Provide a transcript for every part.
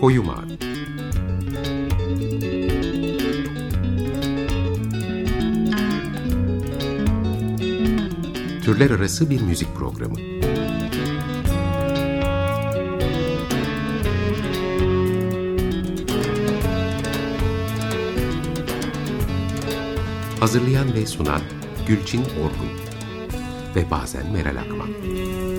Koyu Mavi Türler arası bir müzik programı. Hazırlayan ve sunan Gülçin Orgun ve bazen Meral Akman.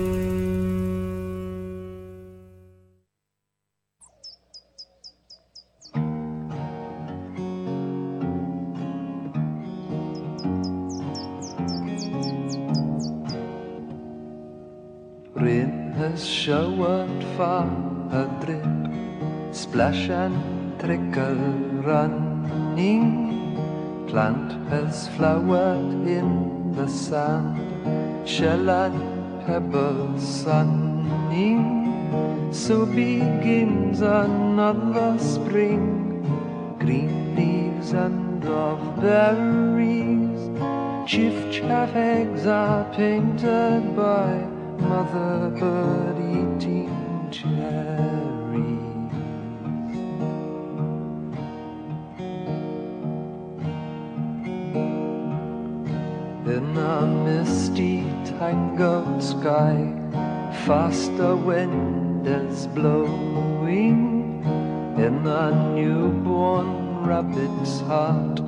And pebble sunning. So begins another spring, green leaves and of berries. Chiff chaff eggs are painted by mother bird eating cherries. Tangled sky, faster wind is blowing. In a newborn rabbit's heart,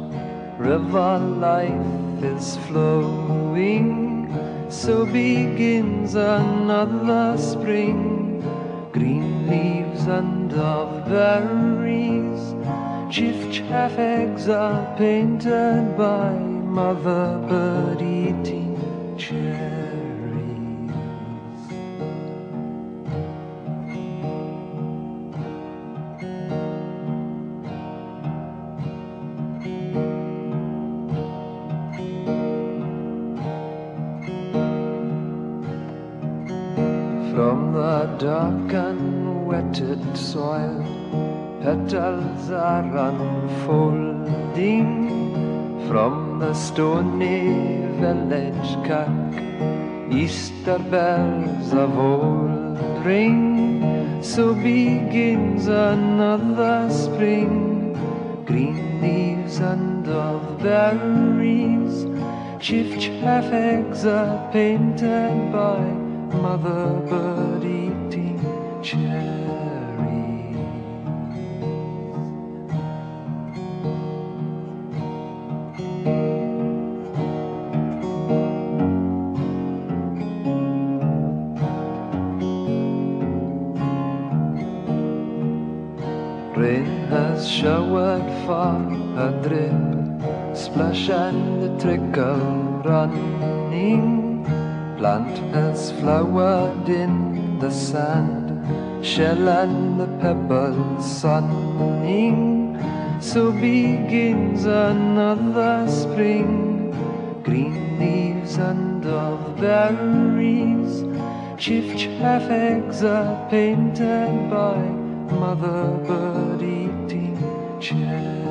river life is flowing. So begins another spring, green leaves and of berries. Chiff chaff eggs are painted by mother bird Village kirk, Easter bells of old ring. So begins another spring, green leaves and of berries. Chiff chaff eggs are painted by mother bird eating cherries. Showered for a drip, splash and trickle running. Plant has flowered in the sand, shell and the pebble sunning. So begins another spring, green leaves and of berries. Chiff chaff eggs are painted by mother bird eating cherries.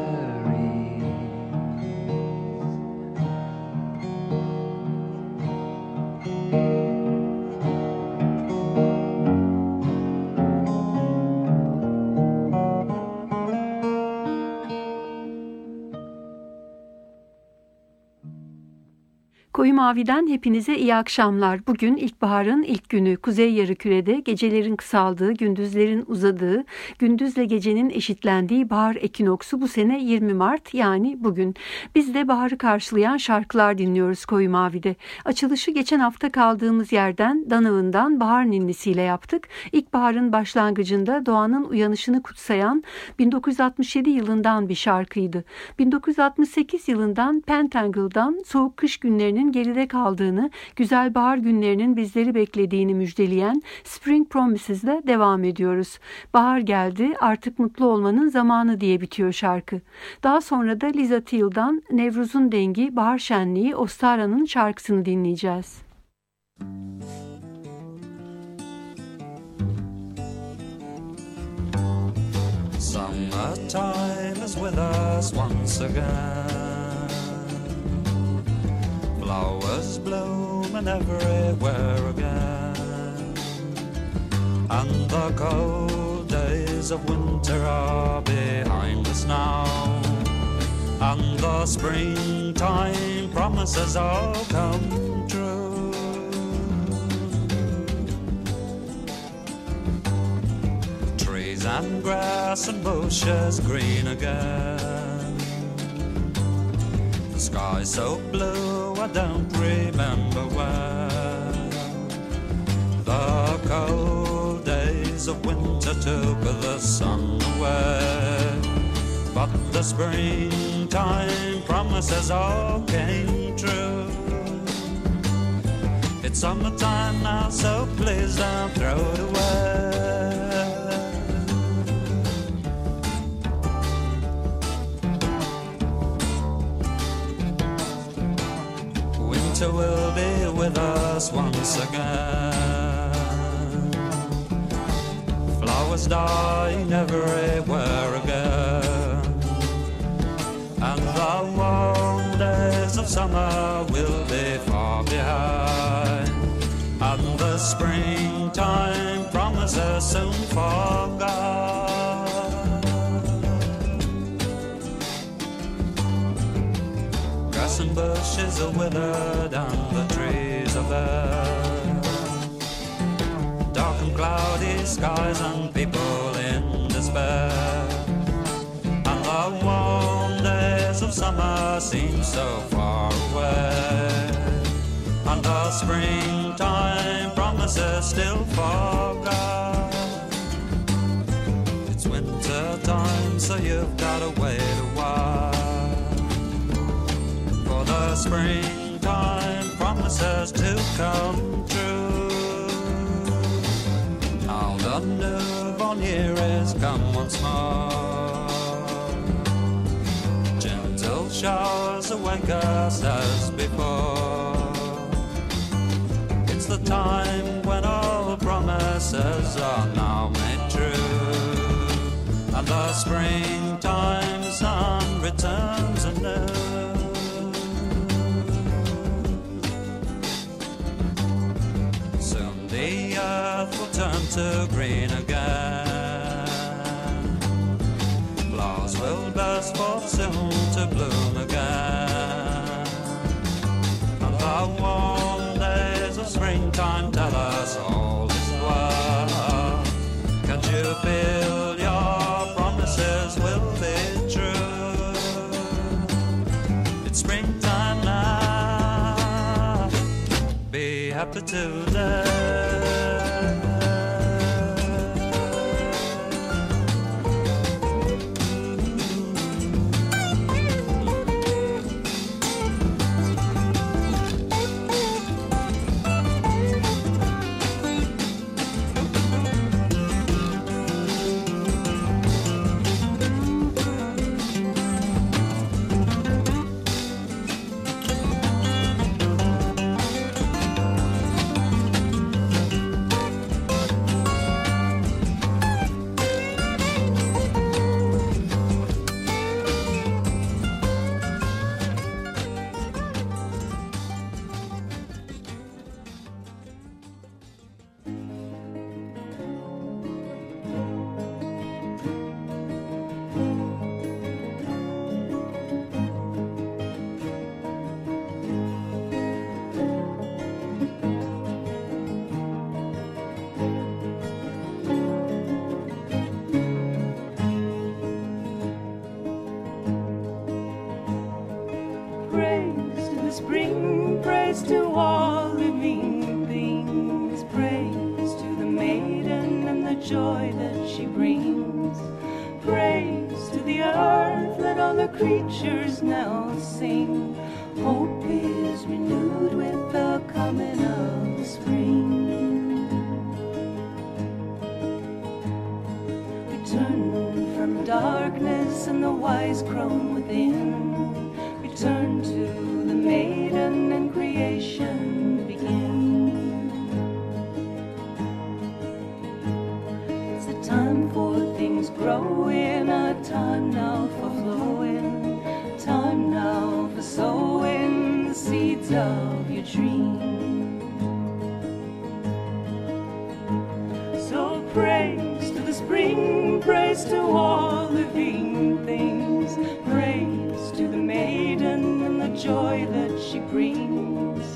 Koyu Mavi'den hepinize iyi akşamlar. Bugün ilkbaharın ilk günü. Kuzey yarımkürede gecelerin kısaldığı, gündüzlerin uzadığı, gündüzle gecenin eşitlendiği bahar ekinoksu bu sene 20 Mart yani bugün. Biz de baharı karşılayan şarkılar dinliyoruz Koyu Mavi'de. Açılışı geçen hafta kaldığımız yerden Danağı'ndan bahar ninnisiyle yaptık. İlkbaharın başlangıcında doğanın uyanışını kutsayan 1967 yılından bir şarkıydı. 1968 yılından Pentangle'dan soğuk kış günlerinin geride kaldığını, güzel bahar günlerinin bizleri beklediğini müjdeleyen Spring Promises ile devam ediyoruz. Bahar geldi, artık mutlu olmanın zamanı diye bitiyor şarkı. Daha sonra da Liza Teal'dan Nevruz'un dengi Bahar Şenliği Ostara'nın şarkısını dinleyeceğiz. Summertime is with us once again. Flowers bloom blooming everywhere again. And the cold days of winter are behind us now. And the springtime promises all come true. Trees and grass and bushes green again. Sky so blue, I don't remember when. The cold days of winter took the sun away. But the springtime promises all came true. It's summertime now, so please don't throw it away. Winter will be with us once again. Flowers dying everywhere again. And the warm days of summer will be far behind. And the springtime promises soon forgot. Bushes are withered and the trees are bare. Dark and cloudy skies and people in despair. And the warm days of summer seem so far away. And the springtime promises still forgot. It's winter time, so you've gotta wait springtime promises to come true. Now the new born year is come once more. Gentle showers awake us as before. It's the time when all promises are now made true. And the springtime sun returns anew. Will turn to green again. Flowers will burst forth soon to bloom again. And the warm days of springtime tell us all is well. Can you feel your promises will be true? It's springtime now. Be happy today. growing, a time now for flowing, time now for sowing the seeds of your dream. So praise to the spring, praise to all living things, praise to the maiden and the joy that she brings,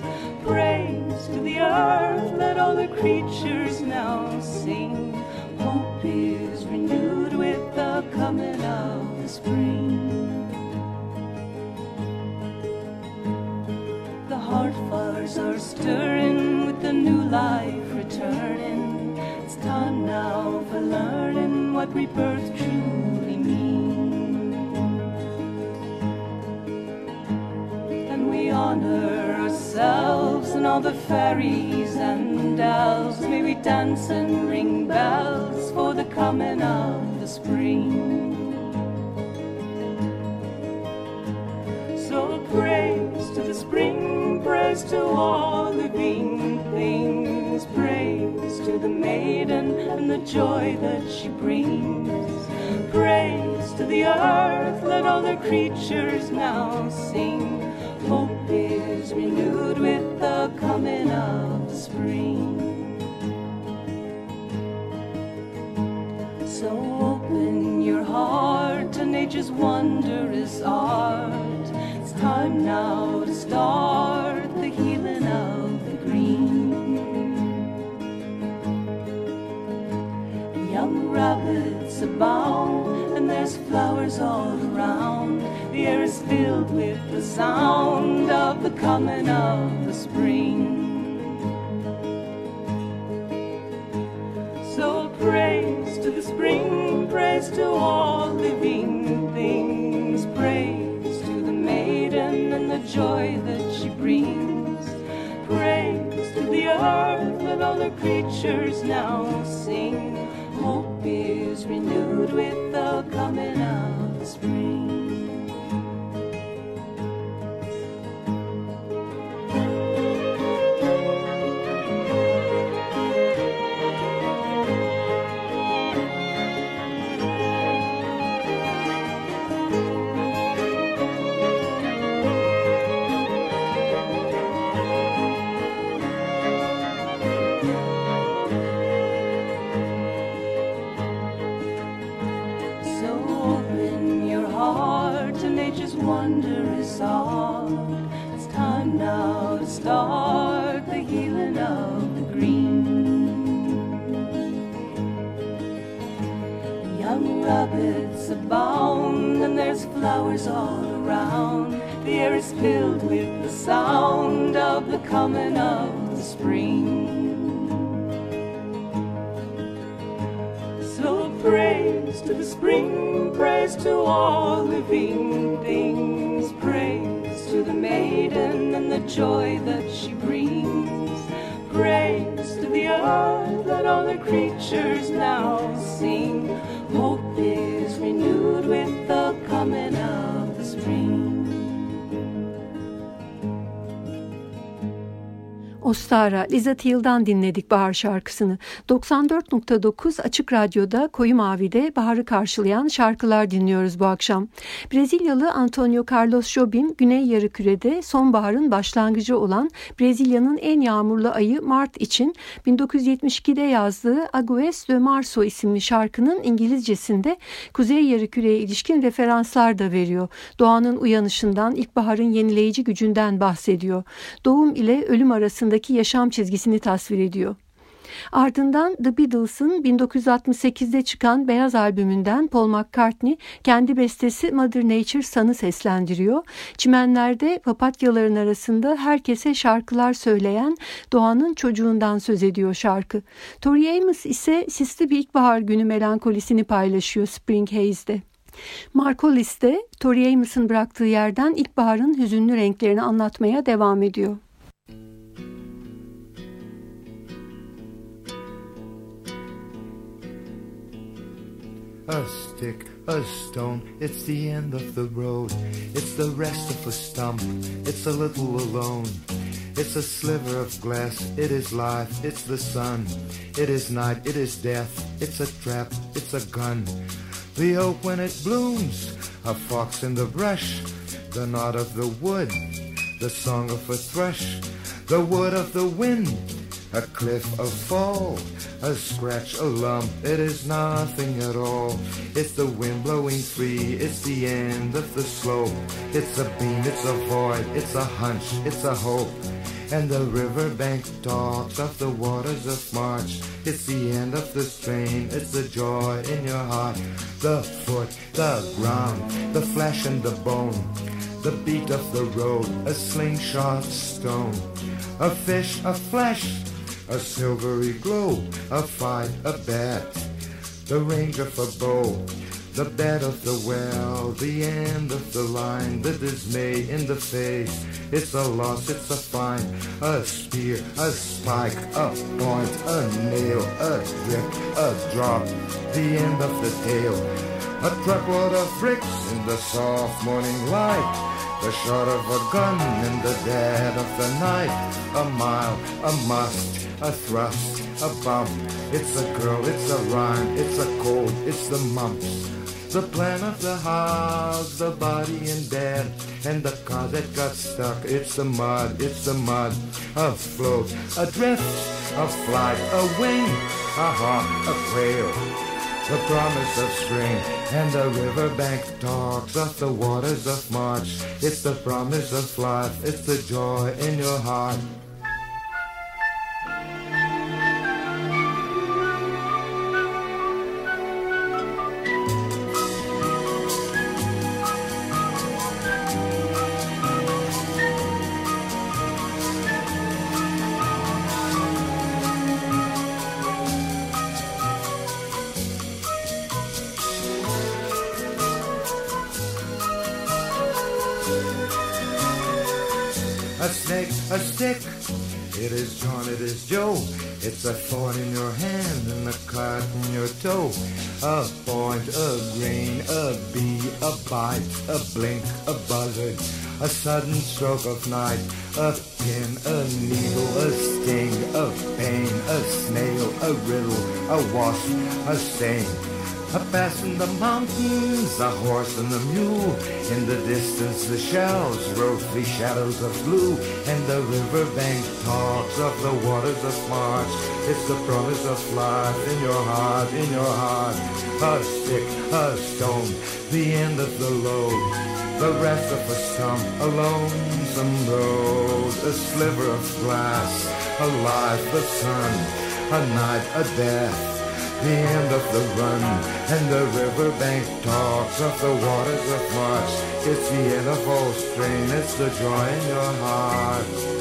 praise to the earth, let all the creatures now sing. Rebirth truly means. And we honor ourselves and all the fairies and elves. May we dance and ring bells for the coming of the spring. So praise to the spring, praise to all living things, the maiden and the joy that she brings. Praise to the earth, let all the creatures now sing. Hope is renewed with the coming of spring. So open your heart to nature's wondrous art. It's time now to start Young rabbits abound, and there's flowers all around. The air is filled with the sound of the coming of the spring. So praise to the spring, praise to all living things, praise to the maiden and the joy that she brings. Praise to the earth and all the creatures now sing. Praise to all living things, praise to the maiden and the joy that she brings. Praise to the earth, that all the creatures now sing. Hope is renewed with the coming Ostara, Liza Teal'dan dinledik bahar şarkısını. 94.9 Açık Radyo'da Koyu Mavi'de baharı karşılayan şarkılar dinliyoruz bu akşam. Brezilyalı Antonio Carlos Jobim, Güney Yarıküre'de sonbaharın başlangıcı olan Brezilya'nın en yağmurlu ayı Mart için 1972'de yazdığı Agues de Março isimli şarkının İngilizcesinde Kuzey Yarıküre'ye ilişkin referanslar da veriyor. Doğanın uyanışından, ilkbaharın yenileyici gücünden bahsediyor. Doğum ile ölüm arasındaki yaşam çizgisini tasvir ediyor. Ardından The Beatles'ın 1968'de çıkan Beyaz albümünden Paul McCartney kendi bestesi Mother Nature Sun'ı seslendiriyor. Çimenlerde papatyaların arasında herkese şarkılar söyleyen doğanın çocuğundan söz ediyor şarkı. Tori Amos ise sisli bir ilkbahar günü melankolisini paylaşıyor Spring Haze'de. Markolis de Tori Amos'ın bıraktığı yerden ilkbaharın hüzünlü renklerini anlatmaya devam ediyor. A stick, a stone, it's the end of the road. It's the rest of a stump, it's a little alone. It's a sliver of glass, it is life, it's the sun. It is night, it is death, it's a trap, it's a gun. The oak when it blooms, a fox in the brush, the nod of the wood, the song of a thrush, the wood of the wind, a cliff, a fall, a scratch, a lump. It is nothing at all. It's the wind blowing free. It's the end of the slope. It's a beam, it's a void, it's a hunch, it's a hope. And the riverbank talks of the waters of March. It's the end of the strain, it's the joy in your heart. The foot, the ground, the flesh and the bone. The beat of the road, a slingshot stone. A fish, a flesh, a silvery glow, a fight, a bet, the range of a bow, the bed of the well, the end of the line, the dismay in the face. It's a loss, it's a find, a spear, a spike, a point, a nail, a drip, a drop, the end of the tail. A truckload of bricks in the soft morning light. The shot of a gun in the dead of the night. A mile, a must, a thrust, a bump. It's a girl, it's a rhyme, it's a cold, it's the mumps. The plan of the house, the body in bed, and the car that got stuck. It's the mud, it's the mud. A float, a drift, a flight, a wing, a hawk, a quail the promise of spring, and the riverbank talks of the waters of March. It's the promise of life, it's the joy in your heart. It is John, it is Joe. It's a thorn in your hand and a cut in your toe. A point, a grain, a bee, a bite, a blink, a buzzard. A sudden stroke of night, a pin, a needle, a sting, a pain, a snail, a riddle, a wasp, a stain. A pass in the mountains, a horse and a mule. In the distance, the shells the shadows of blue. And the riverbank talks of the waters of March. It's the promise of life in your heart, in your heart. A stick, a stone, the end of the load. The rest of a stump, a lonesome road. A sliver of glass, a life, a sun, a night, a death the end of the run, and the riverbank talks of the waters of March. It's the end of all strain, it's the joy in your heart.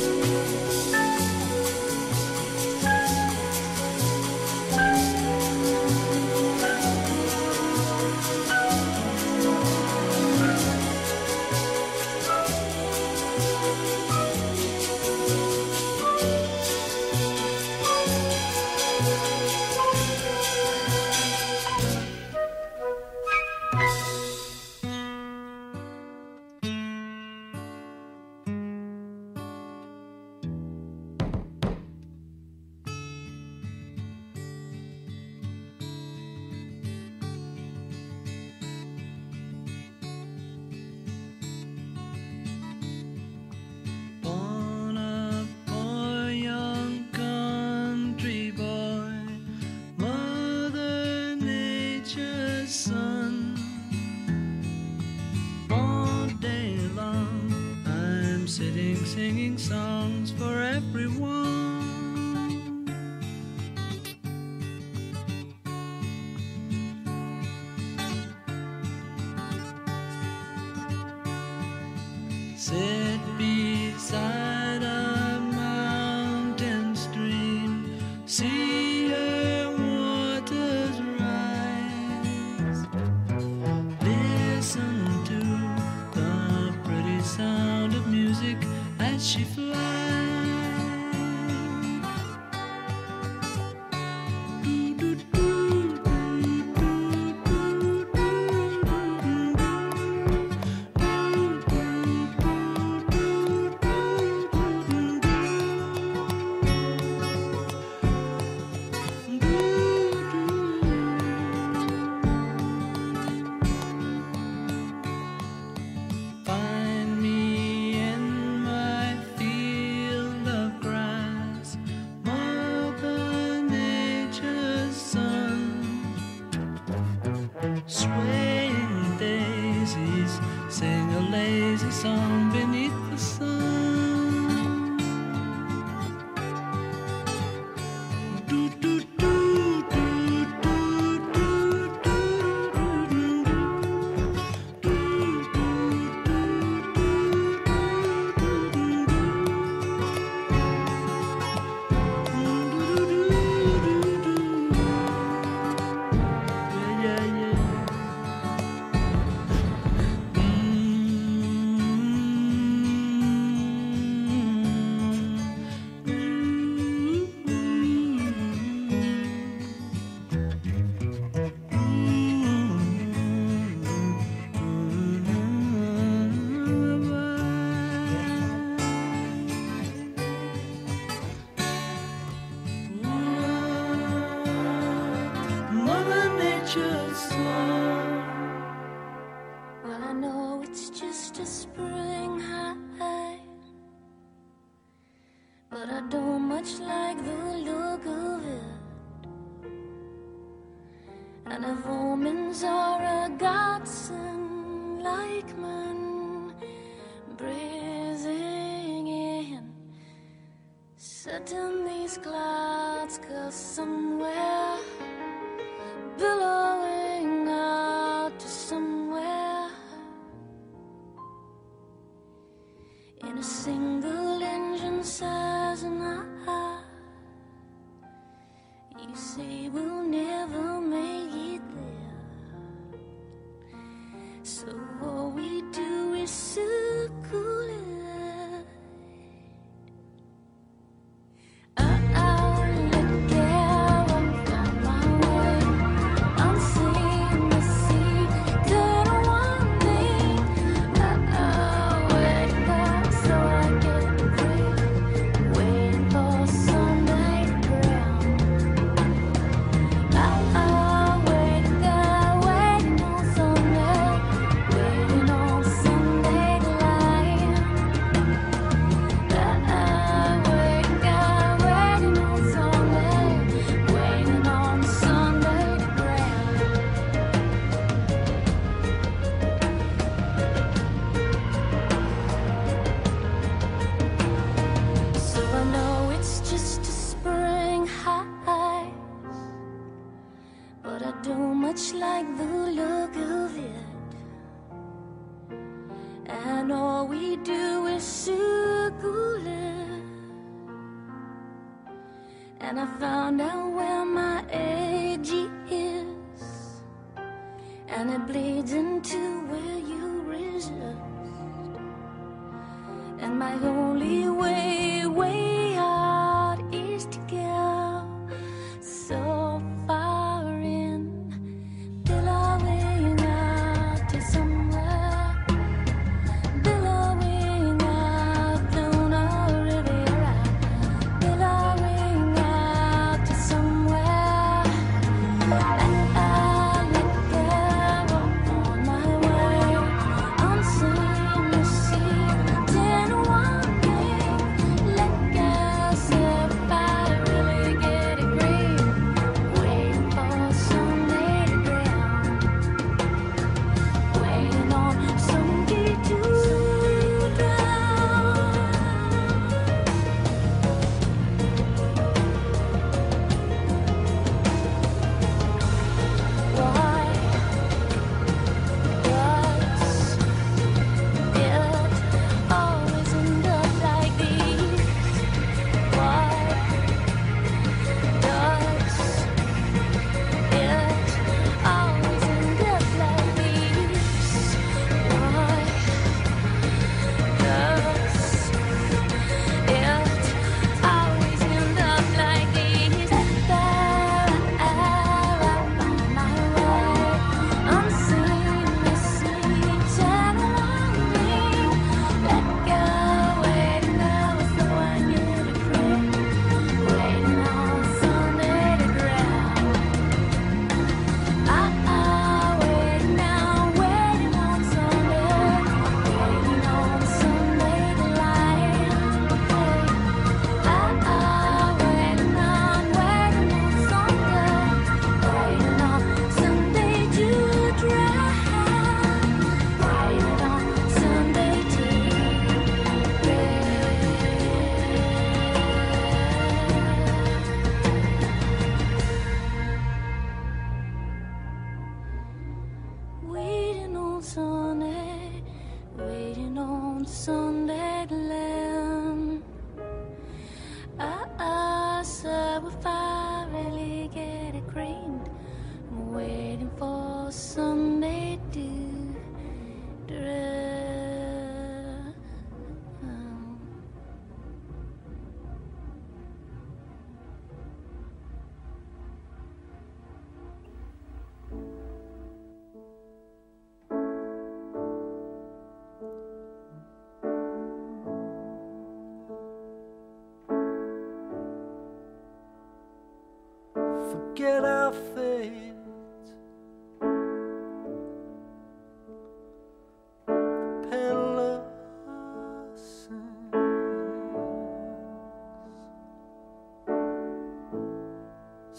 and a woman's are a godsend like men breathing in. Setting these clouds, cause somewhere billowing out to somewhere in a single. and I found out where my edge is, and it bleeds into where you resist, and my only way.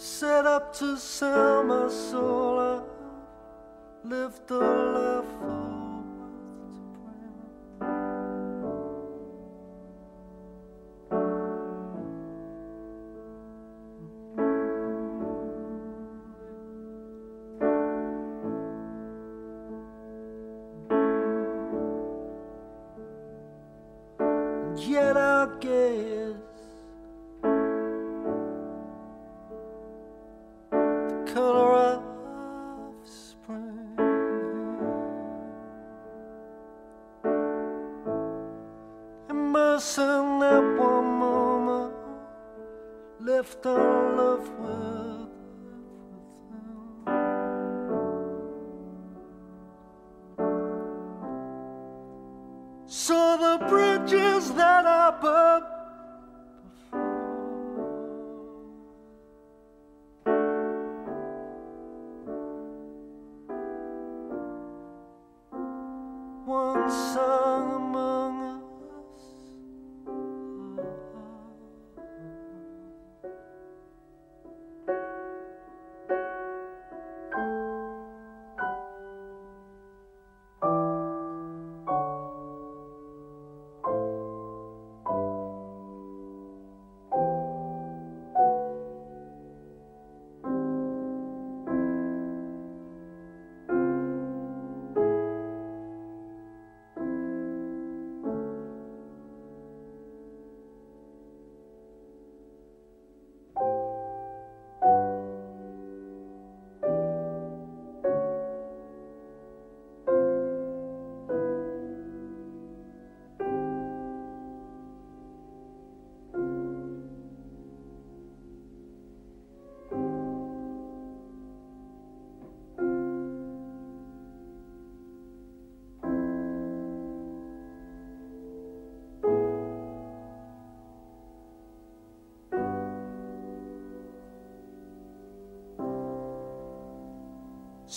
Set up to sell my soul. I lived a life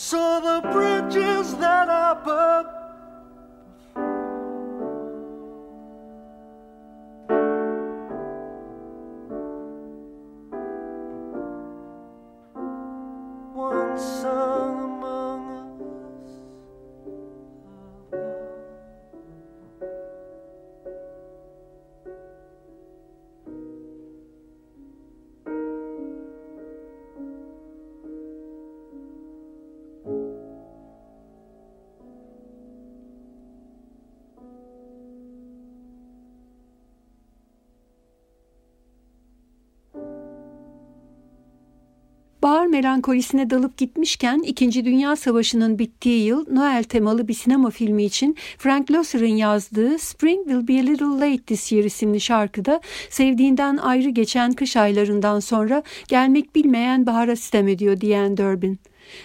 So the bridges that melankolisine dalıp gitmişken İkinci Dünya Savaşı'nın bittiği yıl Noel temalı bir sinema filmi için Frank Loesser'ın yazdığı Spring Will Be a Little Late This Year isimli şarkıda sevdiğinden ayrı geçen kış aylarından sonra gelmek bilmeyen bahara sitem ediyor diyen Durbin.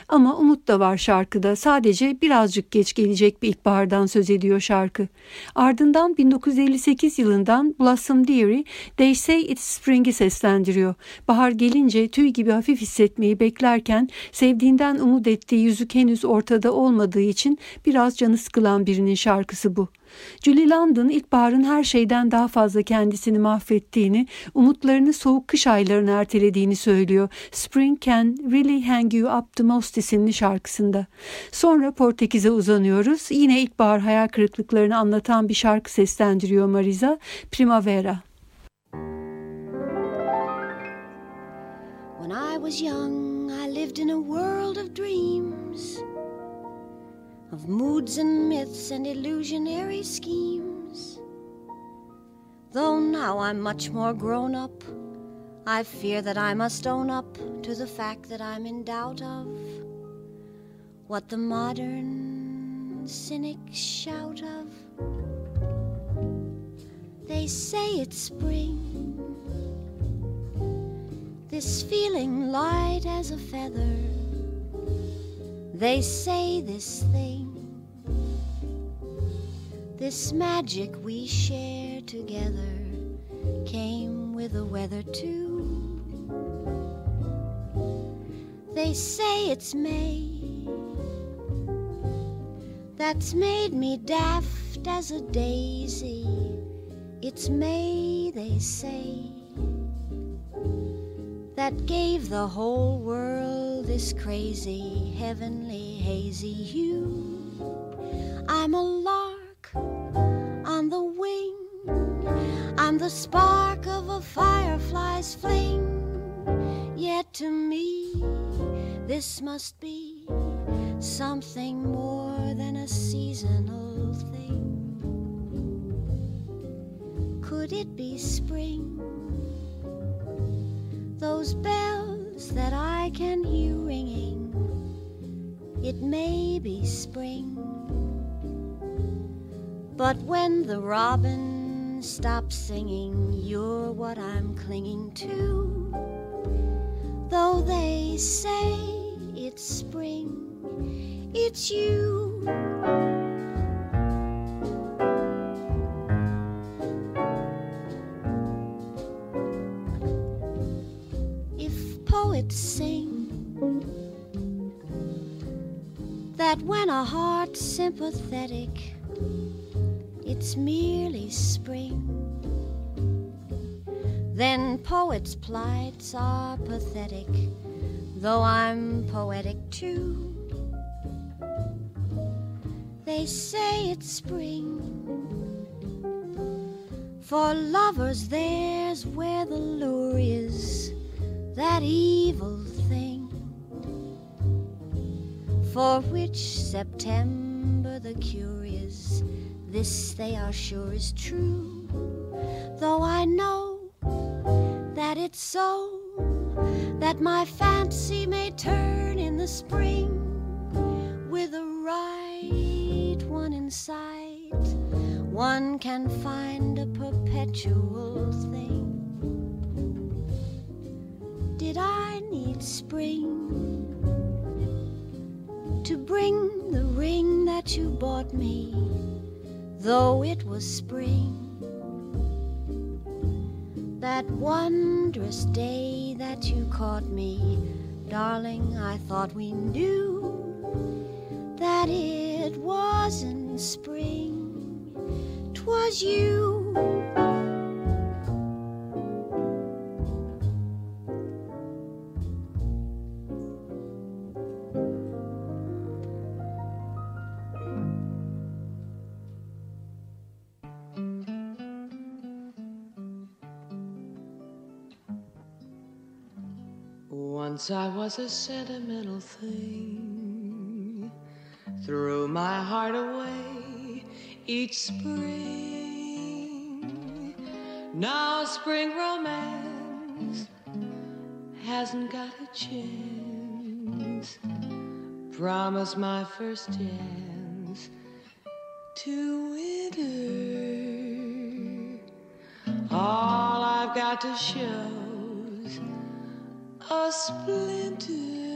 Ama umut da var şarkıda. Sadece birazcık geç gelecek bir ilkbahardan söz ediyor şarkı. Ardından 1958 yılından Blossom Dearie They Say It's Spring'i seslendiriyor. Bahar gelince tüy gibi hafif hissetmeyi beklerken sevdiğinden umut ettiği yüzük henüz ortada olmadığı için biraz canı sıkılan birinin şarkısı bu. Julie London ilkbaharın her şeyden daha fazla kendisini mahvettiğini, umutlarını soğuk kış aylarına ertelediğini söylüyor. Spring Can Really Hang You Up The Most isimli şarkısında. Sonra Portekiz'e uzanıyoruz. Yine ilkbahar hayal kırıklıklarını anlatan bir şarkı seslendiriyor Marisa, Primavera. When I was young, I lived in a world of dreams, of moods and myths and illusionary schemes. Though now I'm much more grown up, I fear that I must own up to the fact that I'm in doubt of what the modern cynics shout of. They say it's spring. This feeling light as a feather. They say this thing, this magic we share together, came with the weather too. They say it's May, that's made me daft as a daisy. It's May, they say that gave the whole world this crazy, heavenly, hazy hue. I'm a lark on the wing. I'm the spark of a firefly's fling. Yet to me, this must be something more than a seasonal thing. Could it be spring? Those bells that I can hear ringing, it may be spring. But when the robin stops singing, you're what I'm clinging to. Though they say it's spring, it's you. That when a heart's sympathetic, it's merely spring. Then poets' plights are pathetic, though I'm poetic too. They say it's spring. For lovers, there's where the lure is, that evil for which September the cure is. This they are sure is true, though I know that it's so, that my fancy may turn in the spring with the right one in sight. One can find a perpetual thing. Did I need spring to bring the ring that you bought me, though it was spring? That wondrous day that you caught me, darling, I thought we knew that it wasn't spring, 'twas you. Once I was a sentimental thing, threw my heart away each spring. Now spring romance hasn't got a chance. Promise my first chance to winter. All I've got to show's a splinter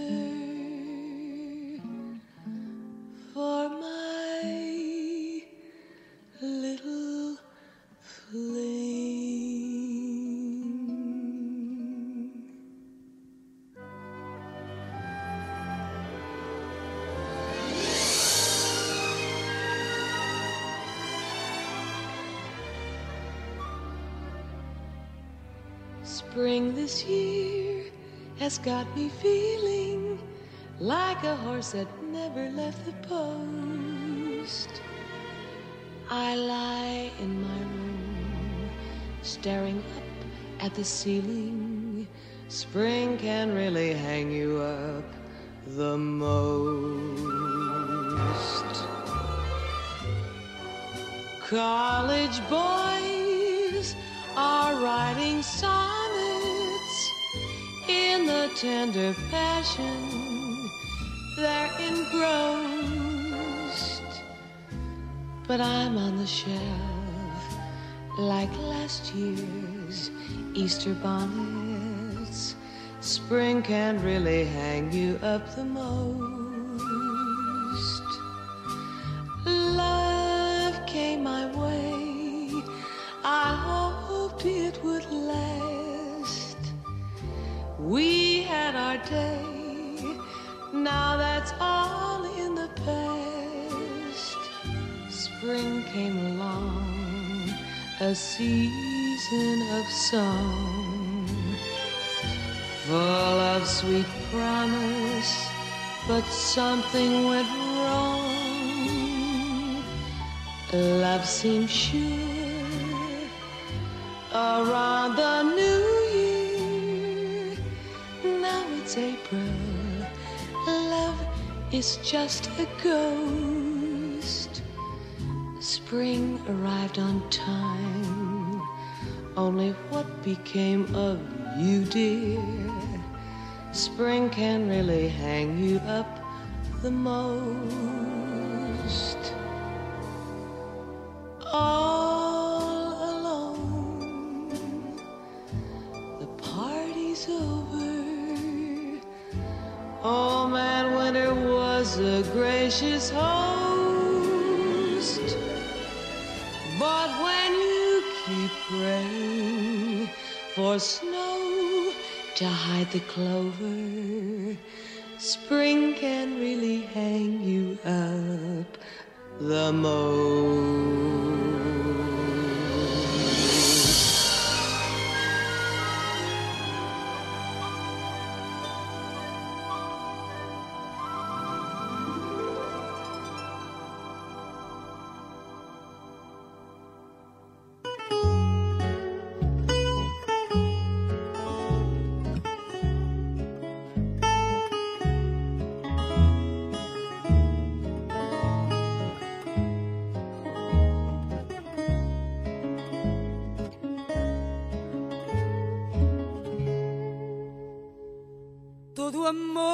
got me feeling like a horse that never left the post. I lie in my room, staring up at the ceiling. Spring can really hang you up the most. College boys are writing the tender passion they're engrossed. But I'm on the shelf like last year's Easter bonnets. Spring can really hang you up the most. spring came along, a season of song, full of sweet promise, but something went wrong. Love seemed sure around the new year. Now it's April, love is just a ghost spring arrived on time. Only what became of you, dear? Spring can really hang you up the most. to hide the clover. Spring one more.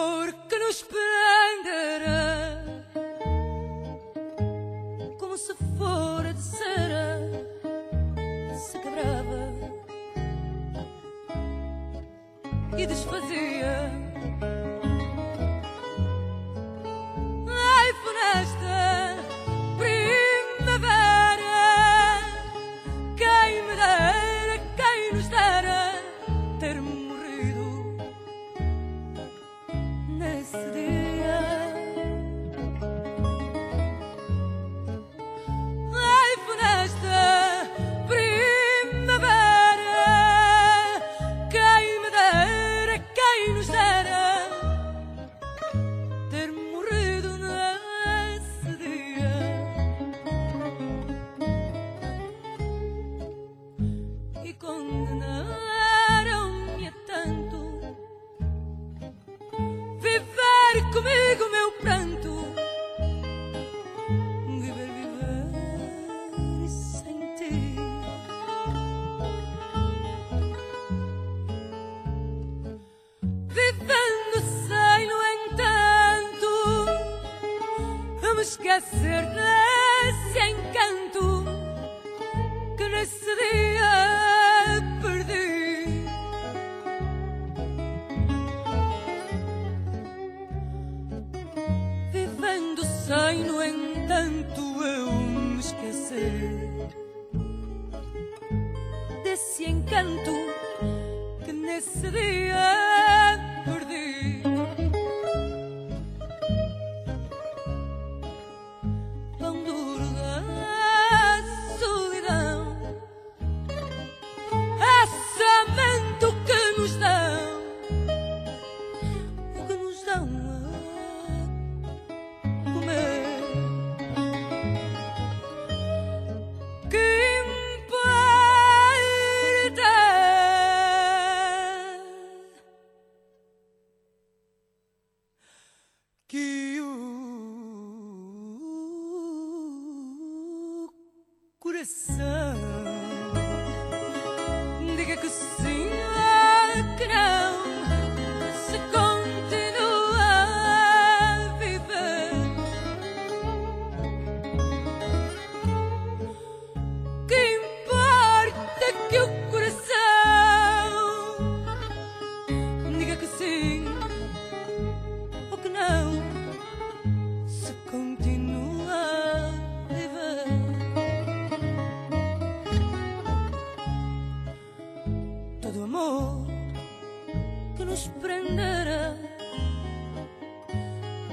entender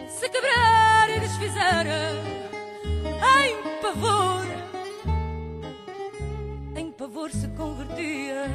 Se quebrar e desfizer Em pavor Em pavor se convertia.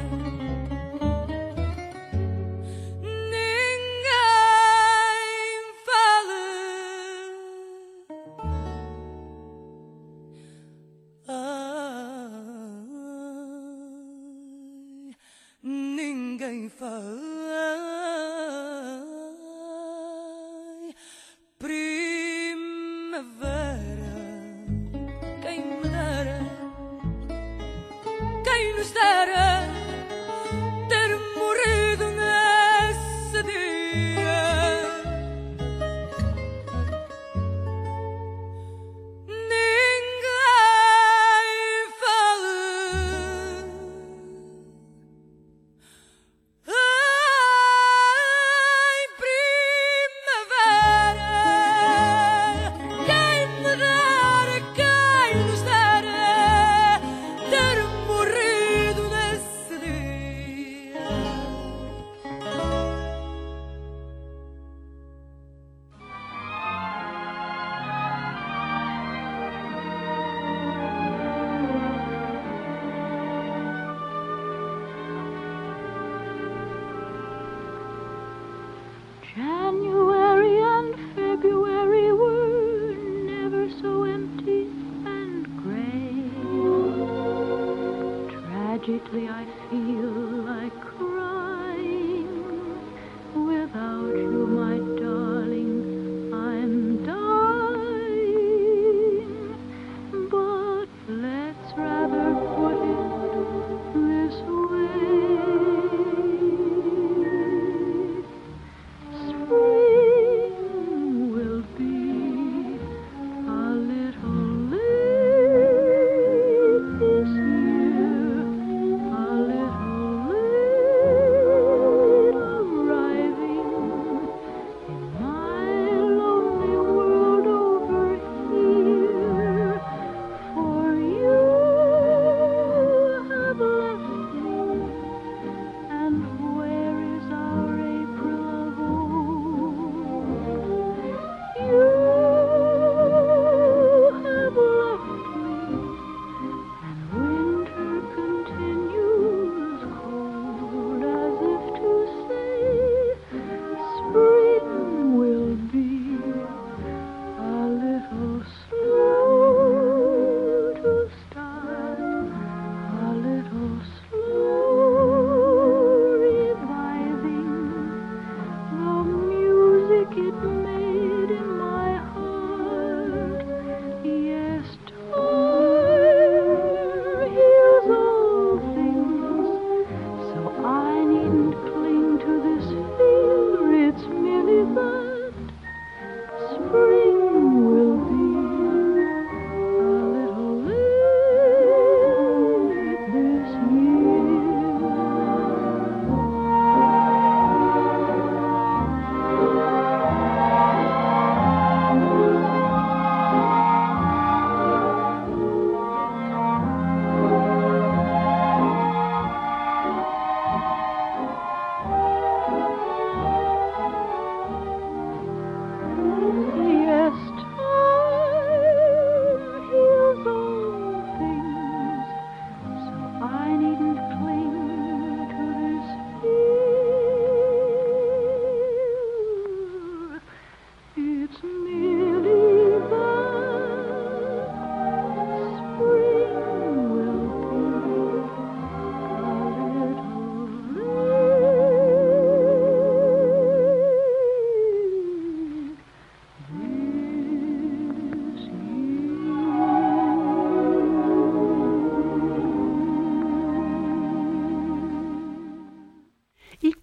Tragically, I feel like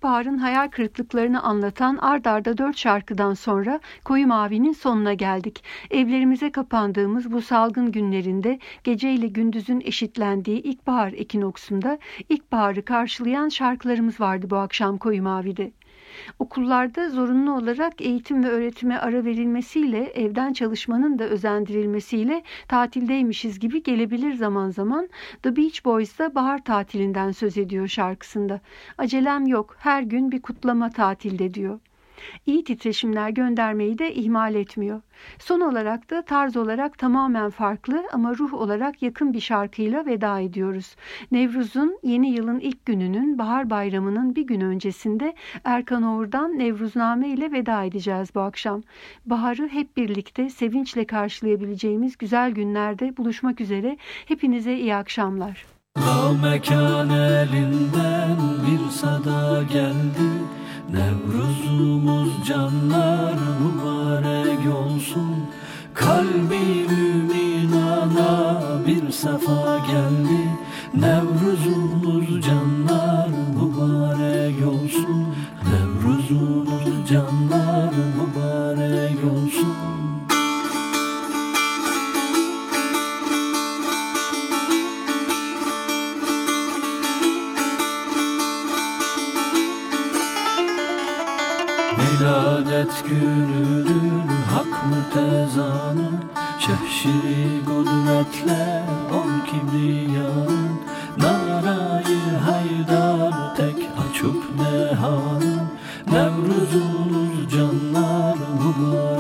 İlkbaharın hayal kırıklıklarını anlatan ard arda dört şarkıdan sonra Koyu Mavi'nin sonuna geldik. Evlerimize kapandığımız bu salgın günlerinde geceyle gündüzün eşitlendiği ilkbahar ekinoksunda ilkbaharı karşılayan şarkılarımız vardı bu akşam Koyu Mavi'de. Okullarda zorunlu olarak eğitim ve öğretime ara verilmesiyle evden çalışmanın da özendirilmesiyle tatildeymişiz gibi gelebilir zaman zaman. The Beach Boys da bahar tatilinden söz ediyor şarkısında. Acelem yok her gün bir kutlama tatilde diyor iyi titreşimler göndermeyi de ihmal etmiyor. Son olarak da tarz olarak tamamen farklı ama ruh olarak yakın bir şarkıyla veda ediyoruz. Nevruz'un yeni yılın ilk gününün bahar bayramının bir gün öncesinde Erkan Oğur'dan Nevruzname ile veda edeceğiz bu akşam. Baharı hep birlikte sevinçle karşılayabileceğimiz güzel günlerde buluşmak üzere. Hepinize iyi akşamlar. Dal mekan elinden bir sada geldi Nevruzumuz canlar mübarek olsun. Kalbi mümin ana bir sefa geldi. Nevruzumuz canlar mübarek olsun. Nevruzumuz canlar mübarek Kıyamet günüdür hak mı tezanı Şehşiri kudretle ol kibriyanın. Narayı haydar tek açıp nehanın. Nevruzunuz canlar mübarek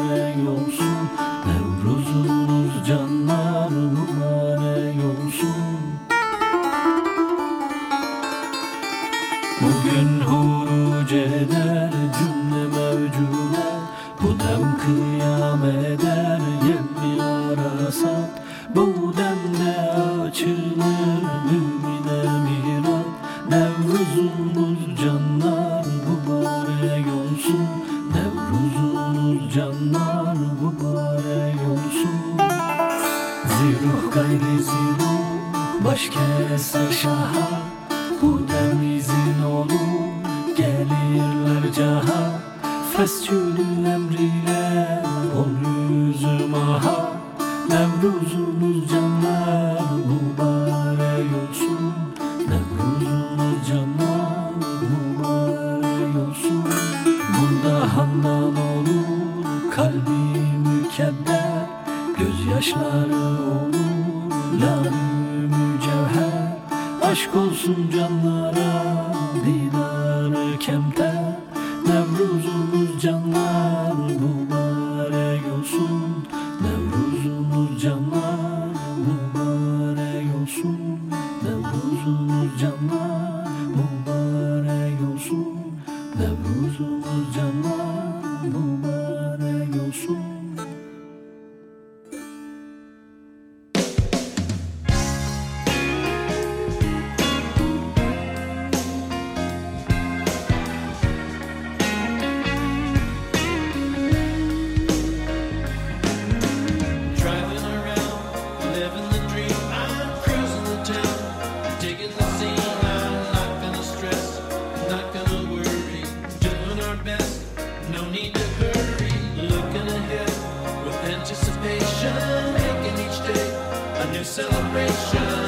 celebration.